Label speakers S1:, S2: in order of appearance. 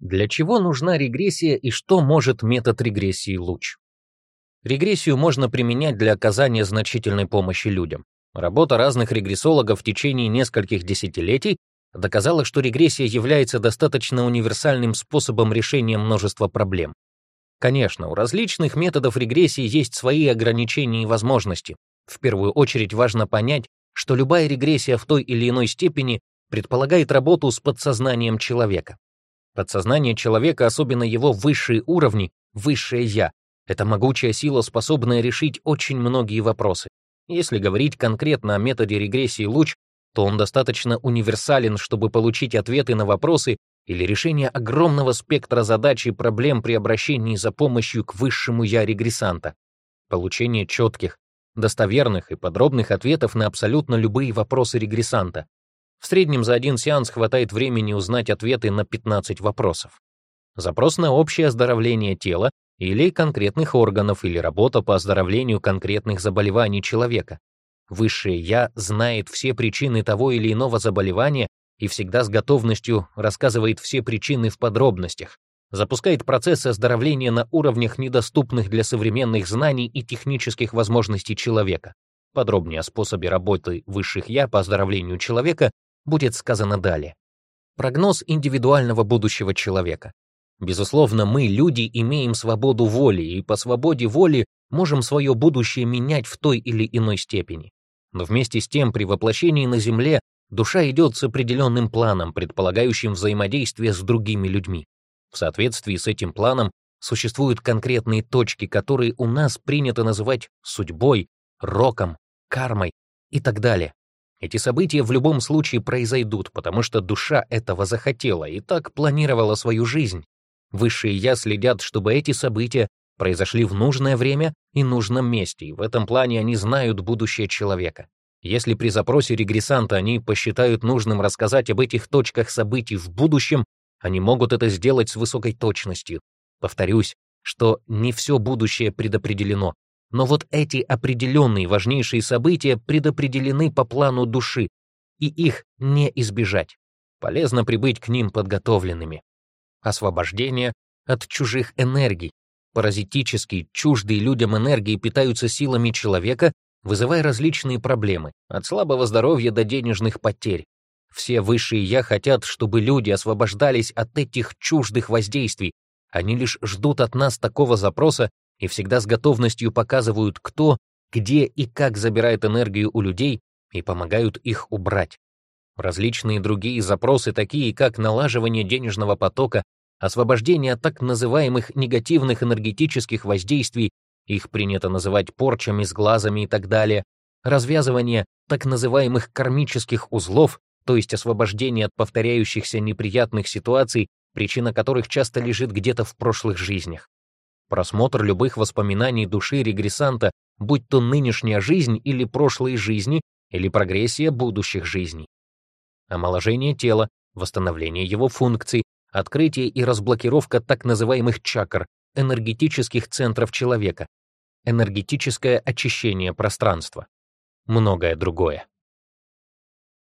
S1: Для чего нужна регрессия и что может метод регрессии луч? Регрессию можно применять для оказания значительной помощи людям. Работа разных регрессологов в течение нескольких десятилетий доказала, что регрессия является достаточно универсальным способом решения множества проблем. Конечно, у различных методов регрессии есть свои ограничения и возможности. В первую очередь важно понять, что любая регрессия в той или иной степени предполагает работу с подсознанием человека. Подсознание человека, особенно его высшие уровни, высшее «я», это могучая сила, способная решить очень многие вопросы. Если говорить конкретно о методе регрессии луч, то он достаточно универсален, чтобы получить ответы на вопросы или решение огромного спектра задач и проблем при обращении за помощью к высшему «я» регрессанта. Получение четких, достоверных и подробных ответов на абсолютно любые вопросы регрессанта, в среднем за один сеанс хватает времени узнать ответы на 15 вопросов. Запрос на общее оздоровление тела или конкретных органов или работа по оздоровлению конкретных заболеваний человека. Высшее «Я» знает все причины того или иного заболевания и всегда с готовностью рассказывает все причины в подробностях, запускает процессы оздоровления на уровнях, недоступных для современных знаний и технических возможностей человека. Подробнее о способе работы высших «я» по оздоровлению человека будет сказано далее. Прогноз индивидуального будущего человека. Безусловно, мы, люди, имеем свободу воли, и по свободе воли можем свое будущее менять в той или иной степени. Но вместе с тем, при воплощении на Земле душа идет с определенным планом, предполагающим взаимодействие с другими людьми. В соответствии с этим планом существуют конкретные точки, которые у нас принято называть судьбой, роком, кармой и так далее. Эти события в любом случае произойдут, потому что душа этого захотела и так планировала свою жизнь. Высшие «Я» следят, чтобы эти события произошли в нужное время и нужном месте, и в этом плане они знают будущее человека. Если при запросе регрессанта они посчитают нужным рассказать об этих точках событий в будущем, они могут это сделать с высокой точностью. Повторюсь, что не все будущее предопределено, но вот эти определенные важнейшие события предопределены по плану души, и их не избежать. Полезно прибыть к ним подготовленными. Освобождение от чужих энергий. Паразитические, чуждые людям энергии питаются силами человека, вызывая различные проблемы, от слабого здоровья до денежных потерь. Все высшие «я» хотят, чтобы люди освобождались от этих чуждых воздействий. Они лишь ждут от нас такого запроса, и всегда с готовностью показывают, кто, где и как забирает энергию у людей и помогают их убрать. Различные другие запросы, такие как налаживание денежного потока, освобождение от так называемых негативных энергетических воздействий, их принято называть порчами, сглазами и так далее, развязывание так называемых кармических узлов, то есть освобождение от повторяющихся неприятных ситуаций, причина которых часто лежит где-то в прошлых жизнях. Просмотр любых воспоминаний души регрессанта, будь то нынешняя жизнь или прошлые жизни, или прогрессия будущих жизней. Омоложение тела, восстановление его функций, открытие и разблокировка так называемых чакр, энергетических центров человека, энергетическое очищение пространства. Многое другое.